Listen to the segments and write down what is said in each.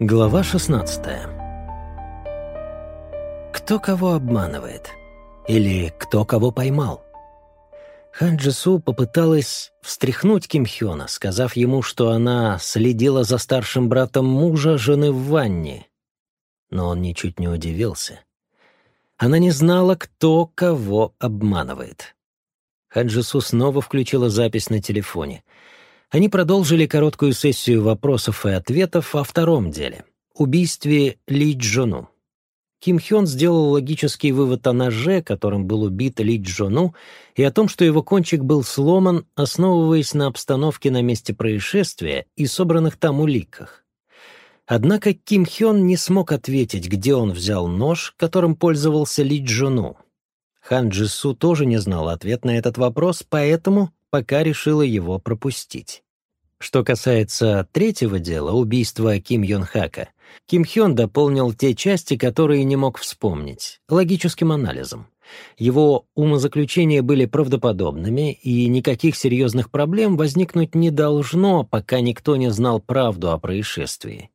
Глава 16 Кто кого обманывает? Или кто кого поймал? Хан Джису попыталась встряхнуть Ким Хёна, сказав ему, что она следила за старшим братом мужа жены в ванне. Но он ничуть не удивился. Она не знала, кто кого обманывает. Хан Джису снова включила запись на телефоне — они продолжили короткую сессию вопросов и ответов о втором деле — убийстве Ли Джону. Ким Хён сделал логический вывод о ноже, которым был убит Ли Джону, и о том, что его кончик был сломан, основываясь на обстановке на месте происшествия и собранных там уликах. Однако Ким Хён не смог ответить, где он взял нож, которым пользовался Ли Джону. Хан Джису тоже не знал ответ на этот вопрос, поэтому пока решила его пропустить. Что касается третьего дела, убийства Ким Йон Хака, Ким Хён дополнил те части, которые не мог вспомнить, логическим анализом. Его умозаключения были правдоподобными, и никаких серьезных проблем возникнуть не должно, пока никто не знал правду о происшествии.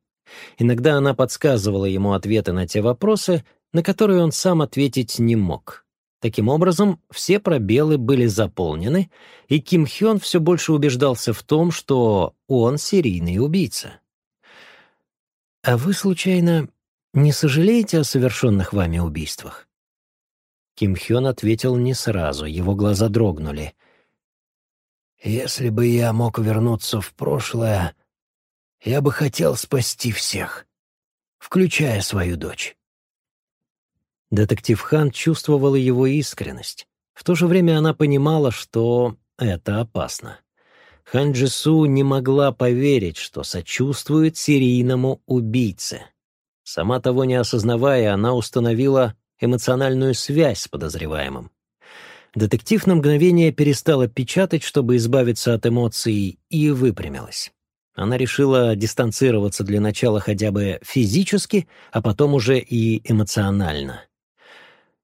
Иногда она подсказывала ему ответы на те вопросы, на которые он сам ответить не мог. Таким образом, все пробелы были заполнены, и Ким Хён все больше убеждался в том, что он серийный убийца. «А вы, случайно, не сожалеете о совершенных вами убийствах?» Ким Хён ответил не сразу, его глаза дрогнули. «Если бы я мог вернуться в прошлое, я бы хотел спасти всех, включая свою дочь». Детектив Хан чувствовала его искренность. В то же время она понимала, что это опасно. Хан Джису не могла поверить, что сочувствует серийному убийце. Сама того не осознавая, она установила эмоциональную связь с подозреваемым. Детектив на мгновение перестала печатать, чтобы избавиться от эмоций, и выпрямилась. Она решила дистанцироваться для начала хотя бы физически, а потом уже и эмоционально.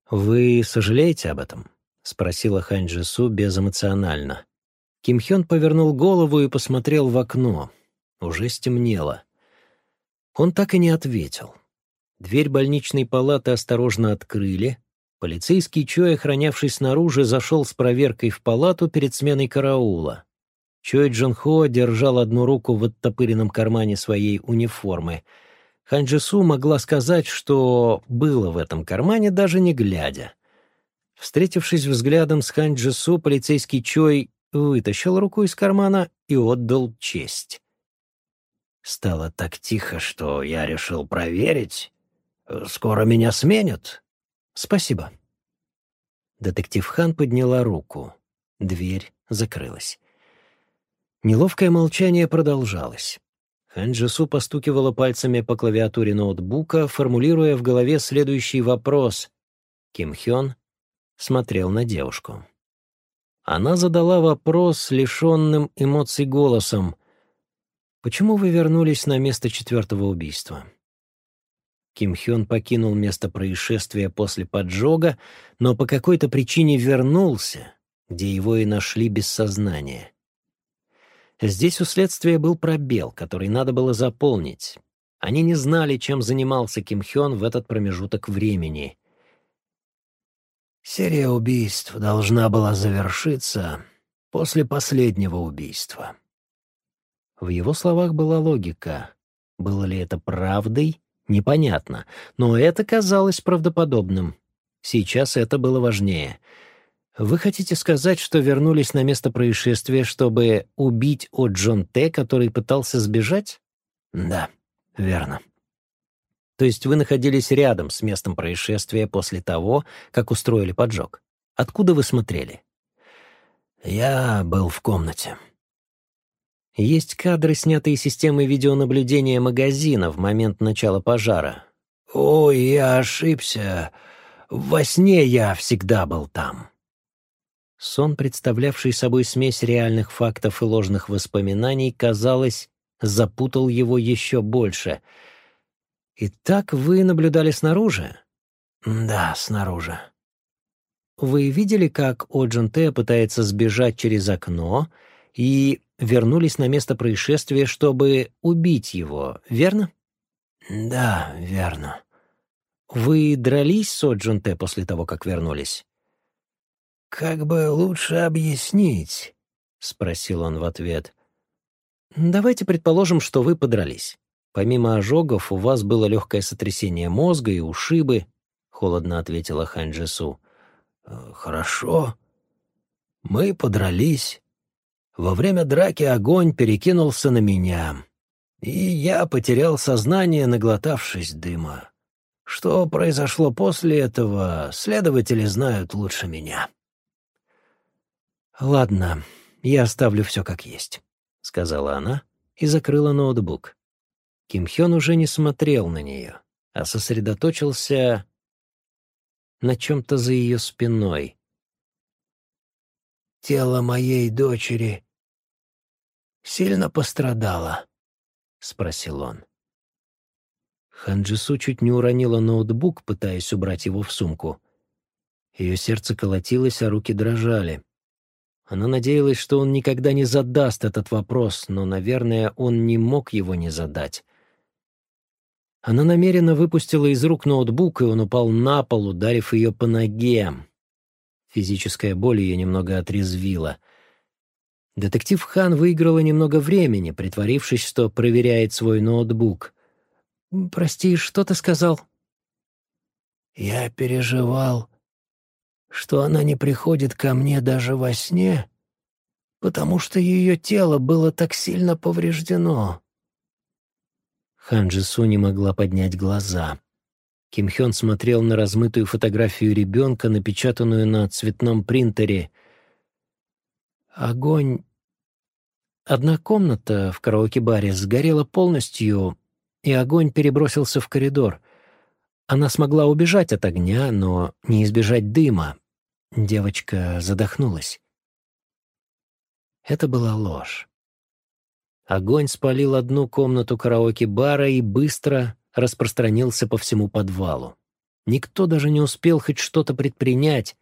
«Вы сожалеете об этом?» — спросила Хань Джису безэмоционально. Ким Хён повернул голову и посмотрел в окно. Уже стемнело. Он так и не ответил. Дверь больничной палаты осторожно открыли. Полицейский Чой, охранявший снаружи, зашел с проверкой в палату перед сменой караула. Чой Джон Хо держал одну руку в оттопыренном кармане своей униформы — Ханджису могла сказать, что было в этом кармане, даже не глядя. Встретившись взглядом с Ханджису, полицейский Чой вытащил руку из кармана и отдал честь. Стало так тихо, что я решил проверить. Скоро меня сменят. Спасибо. Детектив Хан подняла руку. Дверь закрылась. Неловкое молчание продолжалось. Ханджису постукивала пальцами по клавиатуре ноутбука, формулируя в голове следующий вопрос. Ким Хён смотрел на девушку. Она задала вопрос, лишенным эмоций голосом. «Почему вы вернулись на место четвертого убийства?» Ким Хён покинул место происшествия после поджога, но по какой-то причине вернулся, где его и нашли без сознания. Здесь у следствия был пробел, который надо было заполнить. Они не знали, чем занимался Ким Хён в этот промежуток времени. Серия убийств должна была завершиться после последнего убийства. В его словах была логика. Было ли это правдой? Непонятно, но это казалось правдоподобным. Сейчас это было важнее — вы хотите сказать, что вернулись на место происшествия, чтобы убить О Джон Т, который пытался сбежать? Да, верно. То есть вы находились рядом с местом происшествия после того, как устроили поджог. Откуда вы смотрели? Я был в комнате. Есть кадры, снятые системой видеонаблюдения магазина в момент начала пожара. Ой, я ошибся. Во сне я всегда был там. Сон, представлявший собой смесь реальных фактов и ложных воспоминаний, казалось, запутал его еще больше. «Итак, вы наблюдали снаружи?» «Да, снаружи». «Вы видели, как Оджин Тэ пытается сбежать через окно и вернулись на место происшествия, чтобы убить его, верно?» «Да, верно». «Вы дрались с Оджунте после того, как вернулись?» «Как бы лучше объяснить?» — спросил он в ответ. «Давайте предположим, что вы подрались. Помимо ожогов, у вас было легкое сотрясение мозга и ушибы», — холодно ответила Хань Джису. «Э, «Хорошо. Мы подрались. Во время драки огонь перекинулся на меня, и я потерял сознание, наглотавшись дыма. Что произошло после этого, следователи знают лучше меня». «Ладно, я оставлю все как есть», — сказала она и закрыла ноутбук. Ким Хён уже не смотрел на нее, а сосредоточился на чем-то за ее спиной. «Тело моей дочери сильно пострадало?» — спросил он. Ханджису чуть не уронила ноутбук, пытаясь убрать его в сумку. Ее сердце колотилось, а руки дрожали. Она надеялась, что он никогда не задаст этот вопрос, но, наверное, он не мог его не задать. Она намеренно выпустила из рук ноутбук, и он упал на пол, ударив ее по ноге. Физическая боль ее немного отрезвила. Детектив Хан выиграла немного времени, притворившись, что проверяет свой ноутбук. «Прости, что ты сказал?» «Я переживал, что она не приходит ко мне даже во сне, потому что ее тело было так сильно повреждено. Хан Джису не могла поднять глаза. Ким Хён смотрел на размытую фотографию ребенка, напечатанную на цветном принтере. Огонь... Одна комната в караоке-баре сгорела полностью, и огонь перебросился в коридор. Она смогла убежать от огня, но не избежать дыма. Девочка задохнулась. Это была ложь. Огонь спалил одну комнату караоке-бара и быстро распространился по всему подвалу. Никто даже не успел хоть что-то предпринять,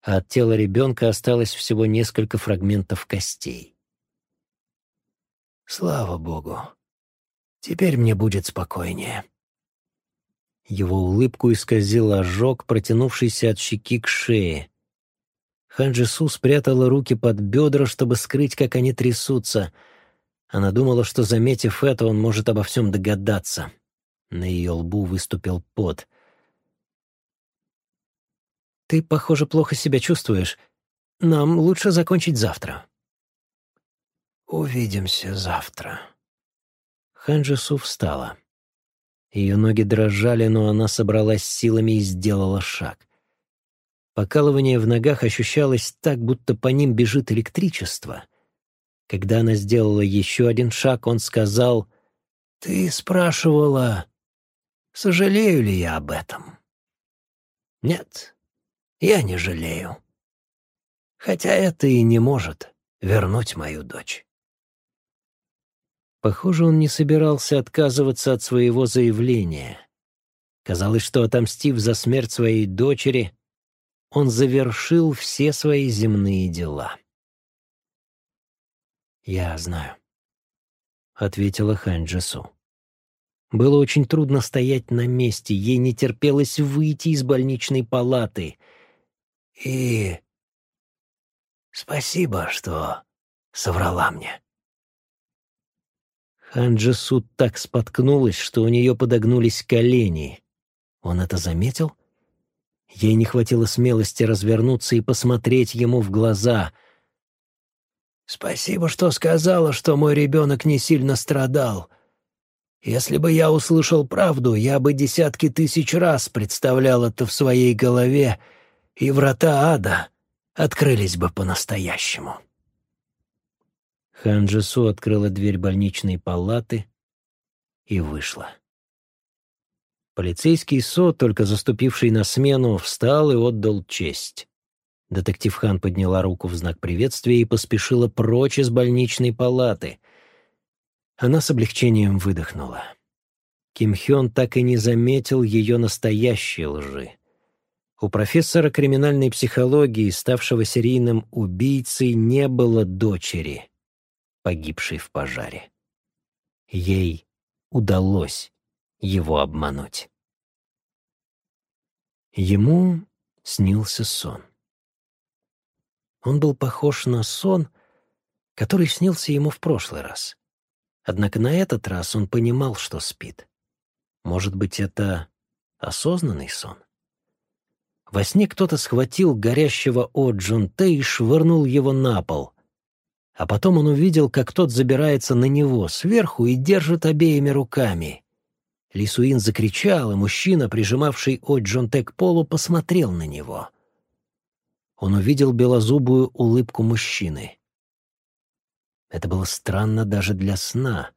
а от тела ребенка осталось всего несколько фрагментов костей. «Слава Богу! Теперь мне будет спокойнее». Его улыбку исказил ожог, протянувшийся от щеки к шее. Ханджису спрятала руки под бедра, чтобы скрыть, как они трясутся. Она думала, что, заметив это, он может обо всем догадаться. На ее лбу выступил пот. «Ты, похоже, плохо себя чувствуешь. Нам лучше закончить завтра». «Увидимся завтра». Ханджису встала. Ее ноги дрожали, но она собралась силами и сделала шаг. Покалывание в ногах ощущалось так, будто по ним бежит электричество. Когда она сделала еще один шаг, он сказал, «Ты спрашивала, сожалею ли я об этом?» «Нет, я не жалею. Хотя это и не может вернуть мою дочь». Похоже, он не собирался отказываться от своего заявления. Казалось, что, отомстив за смерть своей дочери, он завершил все свои земные дела. «Я знаю», — ответила Хань. Было очень трудно стоять на месте, ей не терпелось выйти из больничной палаты. «И спасибо, что соврала мне». Ханджису так споткнулась, что у нее подогнулись колени. Он это заметил? Ей не хватило смелости развернуться и посмотреть ему в глаза. «Спасибо, что сказала, что мой ребенок не сильно страдал. Если бы я услышал правду, я бы десятки тысяч раз представлял это в своей голове, и врата ада открылись бы по-настоящему». Хан Джису открыла дверь больничной палаты и вышла. Полицейский Со, только заступивший на смену, встал и отдал честь. Детектив Хан подняла руку в знак приветствия и поспешила прочь из больничной палаты. Она с облегчением выдохнула. Ким Хён так и не заметил ее настоящей лжи. У профессора криминальной психологии, ставшего серийным убийцей, не было дочери — погибшей в пожаре. Ей удалось его обмануть. Ему снился сон. Он был похож на сон, который снился ему в прошлый раз. Однако на этот раз он понимал, что спит. Может быть, это осознанный сон? Во сне кто-то схватил горящего О Джунте и швырнул его на пол. А потом он увидел, как тот забирается на него сверху и держит обеими руками. Лисуин закричал, и мужчина, прижимавший О Джунте к полу, посмотрел на него. Он увидел белозубую улыбку мужчины. Это было странно даже для сна.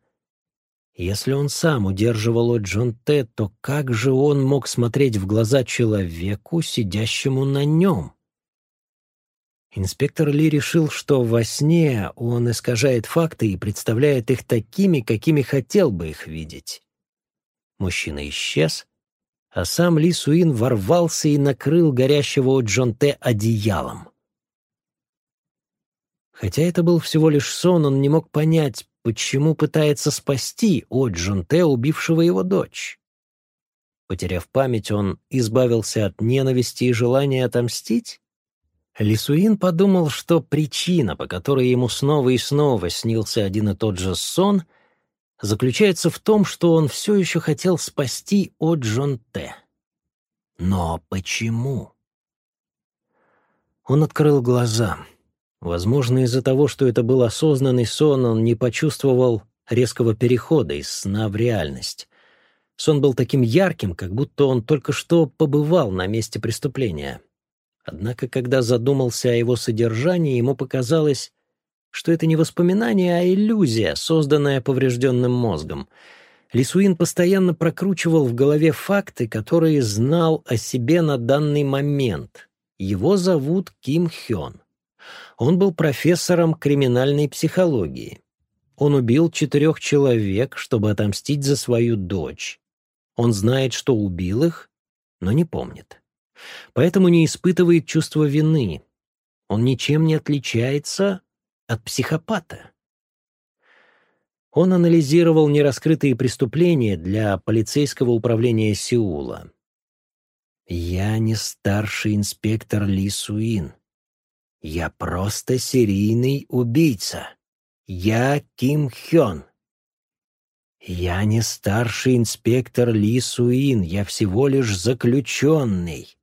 Если он сам удерживал Джон Т, то как же он мог смотреть в глаза человеку, сидящему на нем? Инспектор Ли решил, что во сне он искажает факты и представляет их такими, какими хотел бы их видеть. Мужчина исчез, а сам Ли Суин ворвался и накрыл горящего Джон Т одеялом. Хотя это был всего лишь сон, он не мог понять, почему пытается спасти от Джунте, убившего его дочь. Потеряв память, он избавился от ненависти и желания отомстить? Лисуин подумал, что причина, по которой ему снова и снова снился один и тот же сон, заключается в том, что он все еще хотел спасти от Джонте. Но почему? Он открыл глаза — Возможно, из-за того, что это был осознанный сон, он не почувствовал резкого перехода из сна в реальность. Сон был таким ярким, как будто он только что побывал на месте преступления. Однако, когда задумался о его содержании, ему показалось, что это не воспоминание, а иллюзия, созданная поврежденным мозгом. Лисуин постоянно прокручивал в голове факты, которые знал о себе на данный момент. Его зовут Ким Хён. Он был профессором криминальной психологии. Он убил четырех человек, чтобы отомстить за свою дочь. Он знает, что убил их, но не помнит. Поэтому не испытывает чувства вины. Он ничем не отличается от психопата. Он анализировал нераскрытые преступления для полицейского управления Сеула. «Я не старший инспектор Ли Суин. Я просто серийный убийца. Я Ким Хён. Я не старший инспектор Ли Суин, я всего лишь заключенный.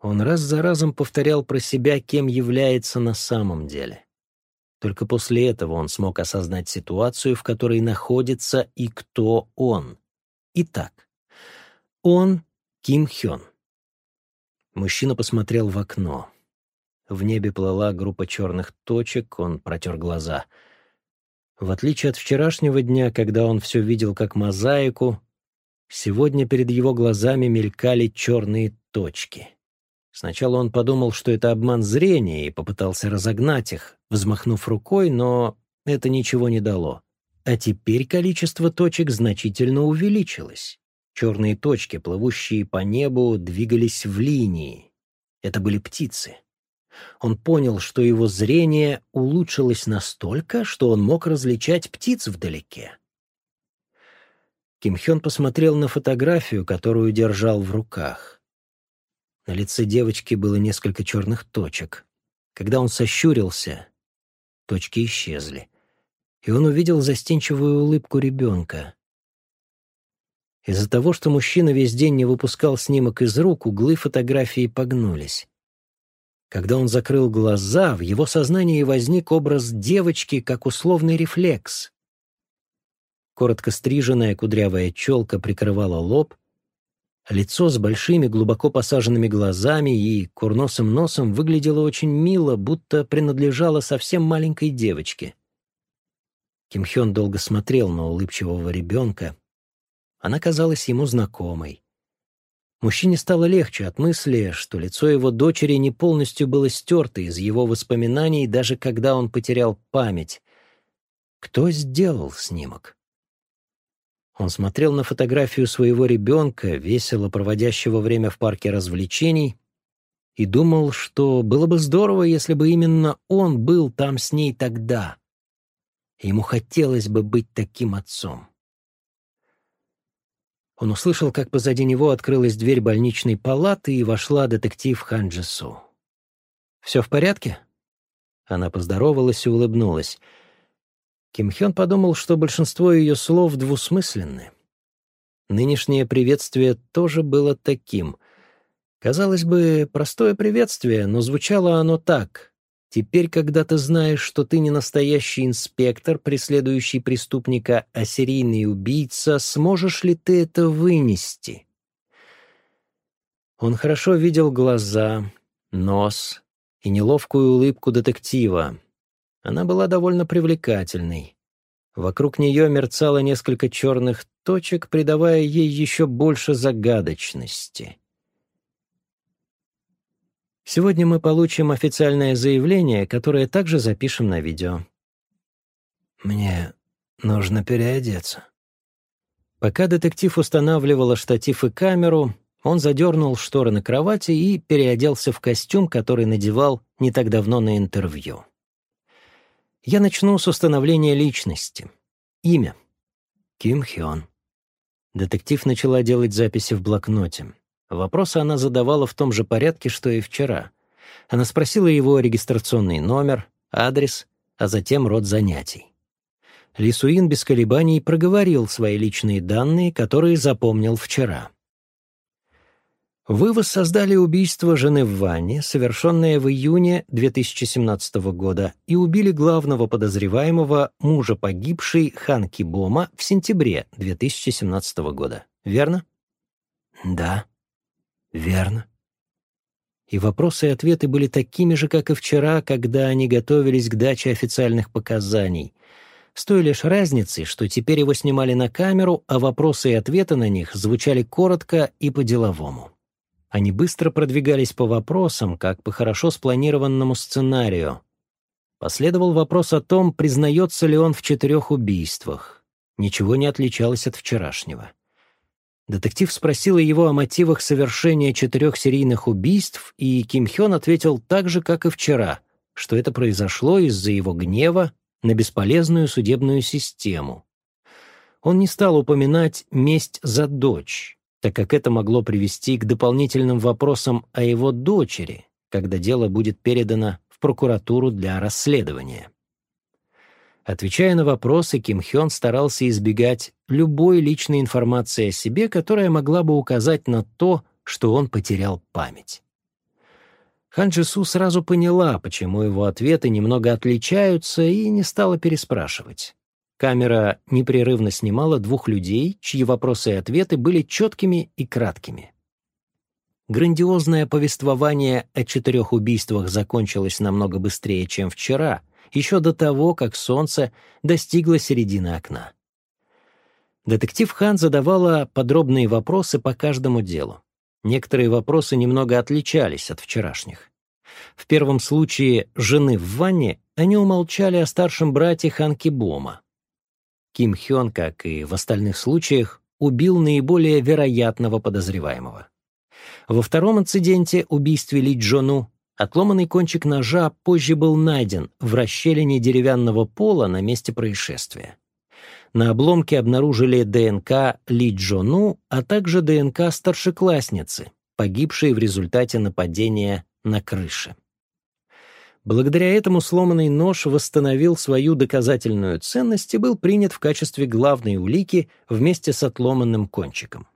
Он раз за разом повторял про себя, кем является на самом деле. Только после этого он смог осознать ситуацию, в которой находится и кто он. Итак, он Ким Хён. Мужчина посмотрел в окно. В небе плыла группа черных точек, он протер глаза. В отличие от вчерашнего дня, когда он все видел как мозаику, сегодня перед его глазами мелькали черные точки. Сначала он подумал, что это обман зрения, и попытался разогнать их, взмахнув рукой, но это ничего не дало. А теперь количество точек значительно увеличилось. Черные точки, плывущие по небу, двигались в линии. Это были птицы. Он понял, что его зрение улучшилось настолько, что он мог различать птиц вдалеке. Ким Хён посмотрел на фотографию, которую держал в руках. На лице девочки было несколько черных точек. Когда он сощурился, точки исчезли, и он увидел застенчивую улыбку ребенка. Из-за того, что мужчина весь день не выпускал снимок из рук, углы фотографии погнулись. Когда он закрыл глаза, в его сознании возник образ девочки как условный рефлекс. Коротко стриженная кудрявая челка прикрывала лоб, лицо с большими глубоко посаженными глазами и курносым носом выглядело очень мило, будто принадлежало совсем маленькой девочке. Ким Хён долго смотрел на улыбчивого ребенка, она казалась ему знакомой. Мужчине стало легче от мысли, что лицо его дочери не полностью было стерто из его воспоминаний, даже когда он потерял память. Кто сделал снимок? Он смотрел на фотографию своего ребенка, весело проводящего время в парке развлечений, и думал, что было бы здорово, если бы именно он был там с ней тогда. Ему хотелось бы быть таким отцом. Он услышал, как позади него открылась дверь больничной палаты и вошла детектив Ханджесу. «Все в порядке?» Она поздоровалась и улыбнулась. Ким Хён подумал, что большинство ее слов двусмысленны. Нынешнее приветствие тоже было таким. Казалось бы, простое приветствие, но звучало оно так. Теперь, когда ты знаешь, что ты не настоящий инспектор, преследующий преступника, а серийный убийца, сможешь ли ты это вынести? Он хорошо видел глаза, нос и неловкую улыбку детектива. Она была довольно привлекательной. Вокруг нее мерцало несколько черных точек, придавая ей еще больше загадочности. Сегодня мы получим официальное заявление, которое также запишем на видео. Мне нужно переодеться. Пока детектив устанавливала штатив и камеру, он задернул шторы на кровати и переоделся в костюм, который надевал не так давно на интервью. Я начну с установления личности. Имя. Ким Хён. Детектив начала делать записи в блокноте. Вопросы она задавала в том же порядке, что и вчера. Она спросила его регистрационный номер, адрес, а затем род занятий. Лисуин без колебаний проговорил свои личные данные, которые запомнил вчера. Вы воссоздали убийство жены в ванне, совершенное в июне 2017 года, и убили главного подозреваемого, мужа погибшей Ханки Бома, в сентябре 2017 года. Верно? Да. Верно. И вопросы и ответы были такими же, как и вчера, когда они готовились к даче официальных показаний. С той лишь разницей, что теперь его снимали на камеру, а вопросы и ответы на них звучали коротко и по-деловому. Они быстро продвигались по вопросам, как по хорошо спланированному сценарию. Последовал вопрос о том, признается ли он в четырех убийствах. Ничего не отличалось от вчерашнего. Детектив спросила его о мотивах совершения четырех серийных убийств, и Ким Хён ответил так же, как и вчера, что это произошло из-за его гнева на бесполезную судебную систему. Он не стал упоминать месть за дочь, так как это могло привести к дополнительным вопросам о его дочери, когда дело будет передано в прокуратуру для расследования. Отвечая на вопросы, Ким Хён старался избегать любой личной информации о себе, которая могла бы указать на то, что он потерял память. Хан Джису сразу поняла, почему его ответы немного отличаются, и не стала переспрашивать. Камера непрерывно снимала двух людей, чьи вопросы и ответы были четкими и краткими. Грандиозное повествование о четырех убийствах закончилось намного быстрее, чем вчера, еще до того, как солнце достигло середины окна. Детектив Хан задавала подробные вопросы по каждому делу. Некоторые вопросы немного отличались от вчерашних. В первом случае жены в ванне они умолчали о старшем брате Хан Кибома. Ким Хён, как и в остальных случаях, убил наиболее вероятного подозреваемого. Во втором инциденте, убийстве Ли Джону, Отломанный кончик ножа позже был найден в расщелине деревянного пола на месте происшествия. На обломке обнаружили ДНК Ли Джону, а также ДНК старшеклассницы, погибшей в результате нападения на крыше. Благодаря этому сломанный нож восстановил свою доказательную ценность и был принят в качестве главной улики вместе с отломанным кончиком.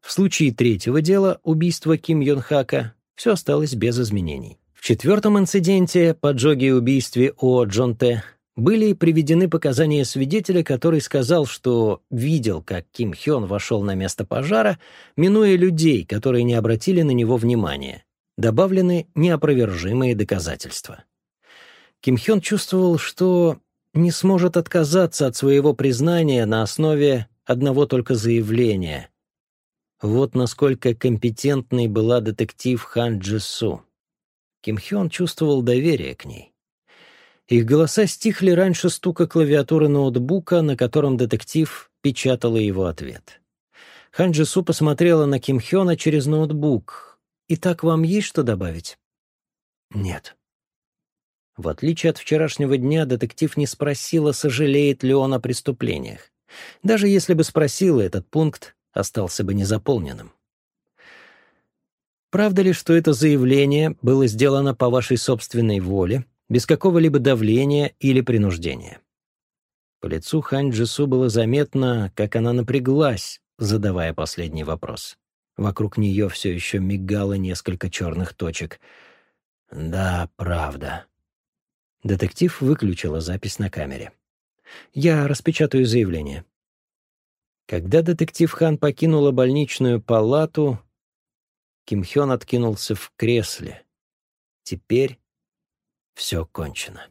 В случае третьего дела, убийства Ким Йон Хака, все осталось без изменений. В четвертом инциденте, поджоге и убийстве О. Джон Т., были приведены показания свидетеля, который сказал, что видел, как Ким Хён вошел на место пожара, минуя людей, которые не обратили на него внимания. Добавлены неопровержимые доказательства. Ким Хён чувствовал, что не сможет отказаться от своего признания на основе одного только заявления. Вот насколько компетентной была детектив Хан Джису. Ким Хён чувствовал доверие к ней. Их голоса стихли раньше стука клавиатуры ноутбука, на котором детектив печатала его ответ. Хан Джису посмотрела на Ким Хёна через ноутбук. «Итак, вам есть что добавить?» «Нет». В отличие от вчерашнего дня, детектив не спросила, сожалеет ли он о преступлениях. Даже если бы спросила, этот пункт остался бы незаполненным. Правда ли, что это заявление было сделано по вашей собственной воле, без какого-либо давления или принуждения? По лицу Хань Джису было заметно, как она напряглась, задавая последний вопрос. Вокруг нее все еще мигало несколько черных точек. «Да, правда». Детектив выключила запись на камере. «Я распечатаю заявление». Когда детектив Хан покинула больничную палату, Ким Хён откинулся в кресле. Теперь все кончено.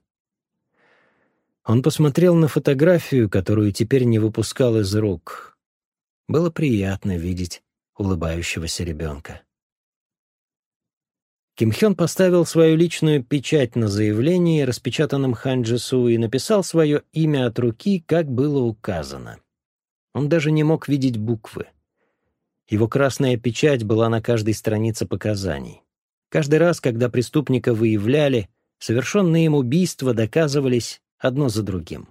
Он посмотрел на фотографию, которую теперь не выпускал из рук. Было приятно видеть улыбающегося ребенка. Ким Хён поставил свою личную печать на заявлении, распечатанном Ханджису, и написал свое имя от руки, как было указано. Он даже не мог видеть буквы. Его красная печать была на каждой странице показаний. Каждый раз, когда преступника выявляли, совершенные им убийства доказывались одно за другим.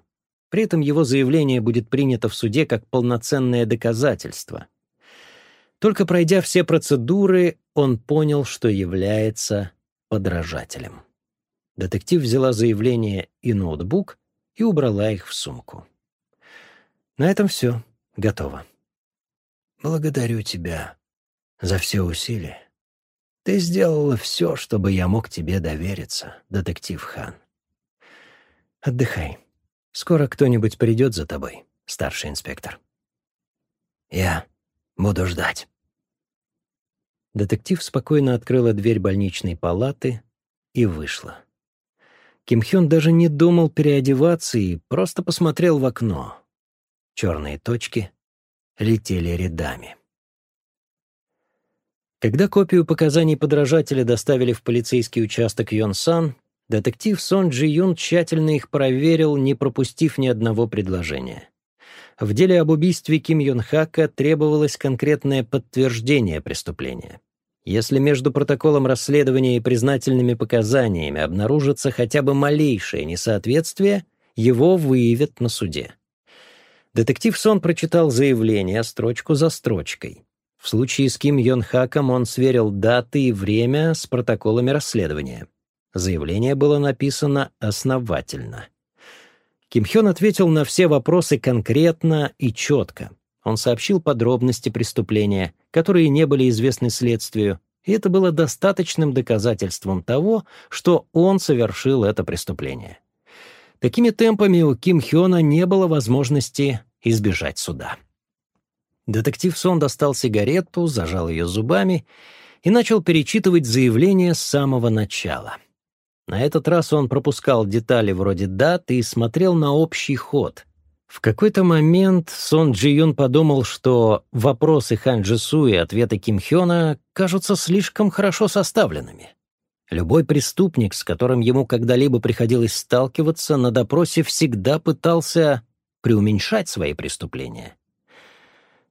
При этом его заявление будет принято в суде как полноценное доказательство. Только пройдя все процедуры, он понял, что является подражателем. Детектив взяла заявление и ноутбук и убрала их в сумку. На этом все. Готово. Благодарю тебя за все усилия. Ты сделала все, чтобы я мог тебе довериться, детектив Хан. Отдыхай. Скоро кто-нибудь придет за тобой, старший инспектор. Я буду ждать. Детектив спокойно открыла дверь больничной палаты и вышла. Ким Хён даже не думал переодеваться и просто посмотрел в окно. Черные точки летели рядами. Когда копию показаний подражателя доставили в полицейский участок Йон-Сан, детектив Сон Джи Юн тщательно их проверил, не пропустив ни одного предложения. В деле об убийстве Ким Йон Хака требовалось конкретное подтверждение преступления. Если между протоколом расследования и признательными показаниями обнаружится хотя бы малейшее несоответствие, его выявят на суде. Детектив Сон прочитал заявление строчку за строчкой. В случае с Ким Йон Хаком он сверил даты и время с протоколами расследования. Заявление было написано основательно. Ким Хён ответил на все вопросы конкретно и четко. Он сообщил подробности преступления, которые не были известны следствию, и это было достаточным доказательством того, что он совершил это преступление. Такими темпами у Ким Хёна не было возможности избежать суда. Детектив Сон достал сигарету, зажал ее зубами и начал перечитывать заявление с самого начала. На этот раз он пропускал детали вроде даты и смотрел на общий ход. В какой-то момент Сон Джи Юн подумал, что вопросы Хан Джису и ответы Ким Хёна кажутся слишком хорошо составленными. Любой преступник, с которым ему когда-либо приходилось сталкиваться, на допросе всегда пытался преуменьшать свои преступления.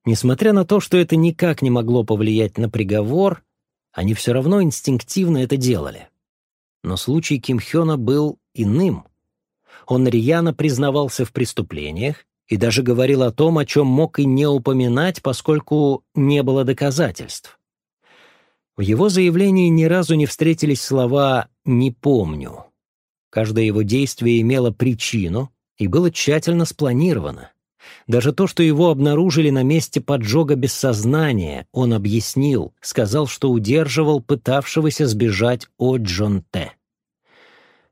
Несмотря на то, что это никак не могло повлиять на приговор, они все равно инстинктивно это делали. Но случай Ким Хёна был иным. Он рьяно признавался в преступлениях и даже говорил о том, о чем мог и не упоминать, поскольку не было доказательств. В его заявлении ни разу не встретились слова «не помню». Каждое его действие имело причину и было тщательно спланировано. Даже то, что его обнаружили на месте поджога без сознания, он объяснил, сказал, что удерживал пытавшегося сбежать О Джон Т.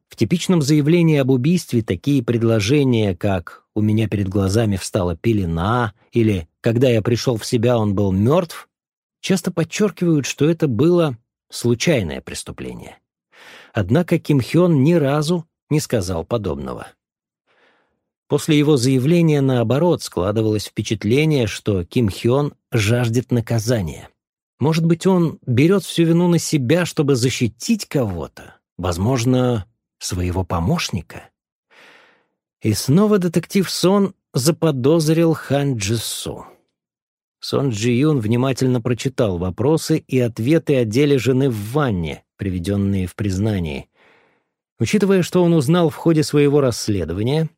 В типичном заявлении об убийстве такие предложения, как «у меня перед глазами встала пелена» или «когда я пришел в себя, он был мертв», часто подчеркивают, что это было случайное преступление. Однако Ким Хён ни разу не сказал подобного. После его заявления, наоборот, складывалось впечатление, что Ким Хён жаждет наказания. Может быть, он берет всю вину на себя, чтобы защитить кого-то, возможно, своего помощника? И снова детектив Сон заподозрил Хан Джису. Сон Джи Юн внимательно прочитал вопросы и ответы о деле жены в ванне, приведенные в признании. Учитывая, что он узнал в ходе своего расследования,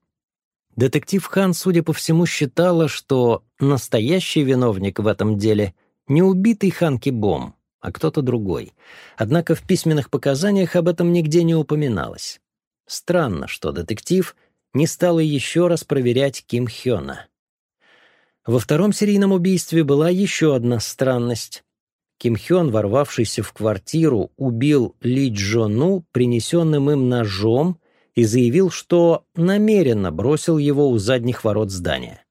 Детектив Хан, судя по всему, считала, что настоящий виновник в этом деле не убитый Ханки Бом, а кто-то другой. Однако в письменных показаниях об этом нигде не упоминалось. Странно, что детектив не стала еще раз проверять Ким Хёна. Во втором серийном убийстве была еще одна странность. Ким Хён, ворвавшийся в квартиру, убил Ли Джону принесенным им ножом и заявил, что намеренно бросил его у задних ворот здания.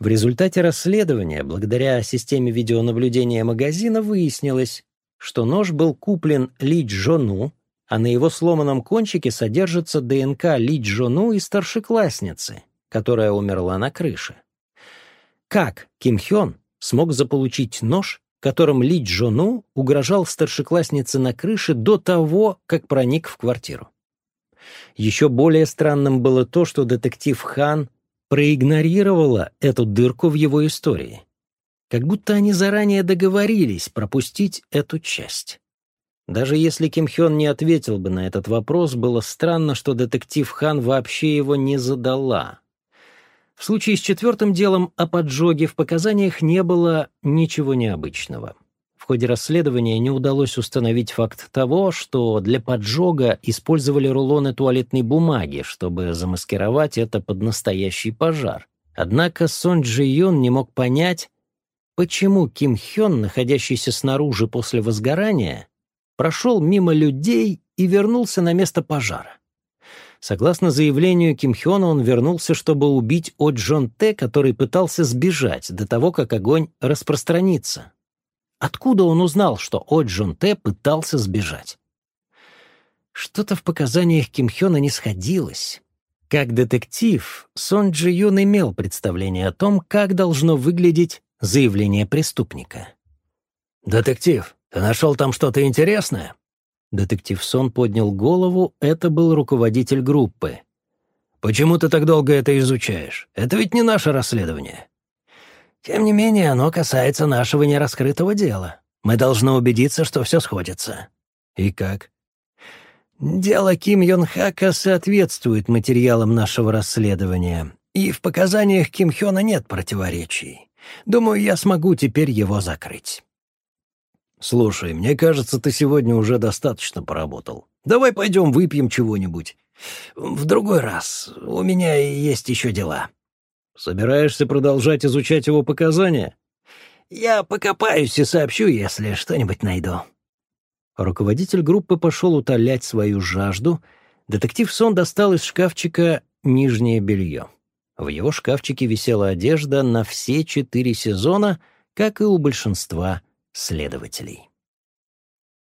В результате расследования, благодаря системе видеонаблюдения магазина, выяснилось, что нож был куплен Ли Джону, а на его сломанном кончике содержится ДНК Ли Джону и старшеклассницы, которая умерла на крыше. Как Ким Хён смог заполучить нож, которым Ли Джону угрожал старшекласснице на крыше до того, как проник в квартиру? Еще более странным было то, что детектив Хан проигнорировала эту дырку в его истории. Как будто они заранее договорились пропустить эту часть. Даже если Ким Хён не ответил бы на этот вопрос, было странно, что детектив Хан вообще его не задала. В случае с четвертым делом о поджоге в показаниях не было ничего необычного ходе расследования не удалось установить факт того, что для поджога использовали рулоны туалетной бумаги, чтобы замаскировать это под настоящий пожар. Однако Сон Джи Юн не мог понять, почему Ким Хён, находящийся снаружи после возгорания, прошел мимо людей и вернулся на место пожара. Согласно заявлению Ким Хёна, он вернулся, чтобы убить О Джон Тэ, который пытался сбежать до того, как огонь распространится. Откуда он узнал, что Оджун Тэ пытался сбежать? Что-то в показаниях Ким Хёна не сходилось. Как детектив, Сон Джи Юн имел представление о том, как должно выглядеть заявление преступника. «Детектив, ты нашел там что-то интересное?» Детектив Сон поднял голову, это был руководитель группы. «Почему ты так долго это изучаешь? Это ведь не наше расследование. Тем не менее, оно касается нашего нераскрытого дела. Мы должны убедиться, что все сходится. И как? Дело Ким Йон Хака соответствует материалам нашего расследования, и в показаниях Ким Хёна нет противоречий. Думаю, я смогу теперь его закрыть. Слушай, мне кажется, ты сегодня уже достаточно поработал. Давай пойдем выпьем чего-нибудь. В другой раз. У меня есть еще дела. Собираешься продолжать изучать его показания? Я покопаюсь и сообщу, если что-нибудь найду. Руководитель группы пошел утолять свою жажду. Детектив Сон достал из шкафчика нижнее белье. В его шкафчике висела одежда на все четыре сезона, как и у большинства следователей.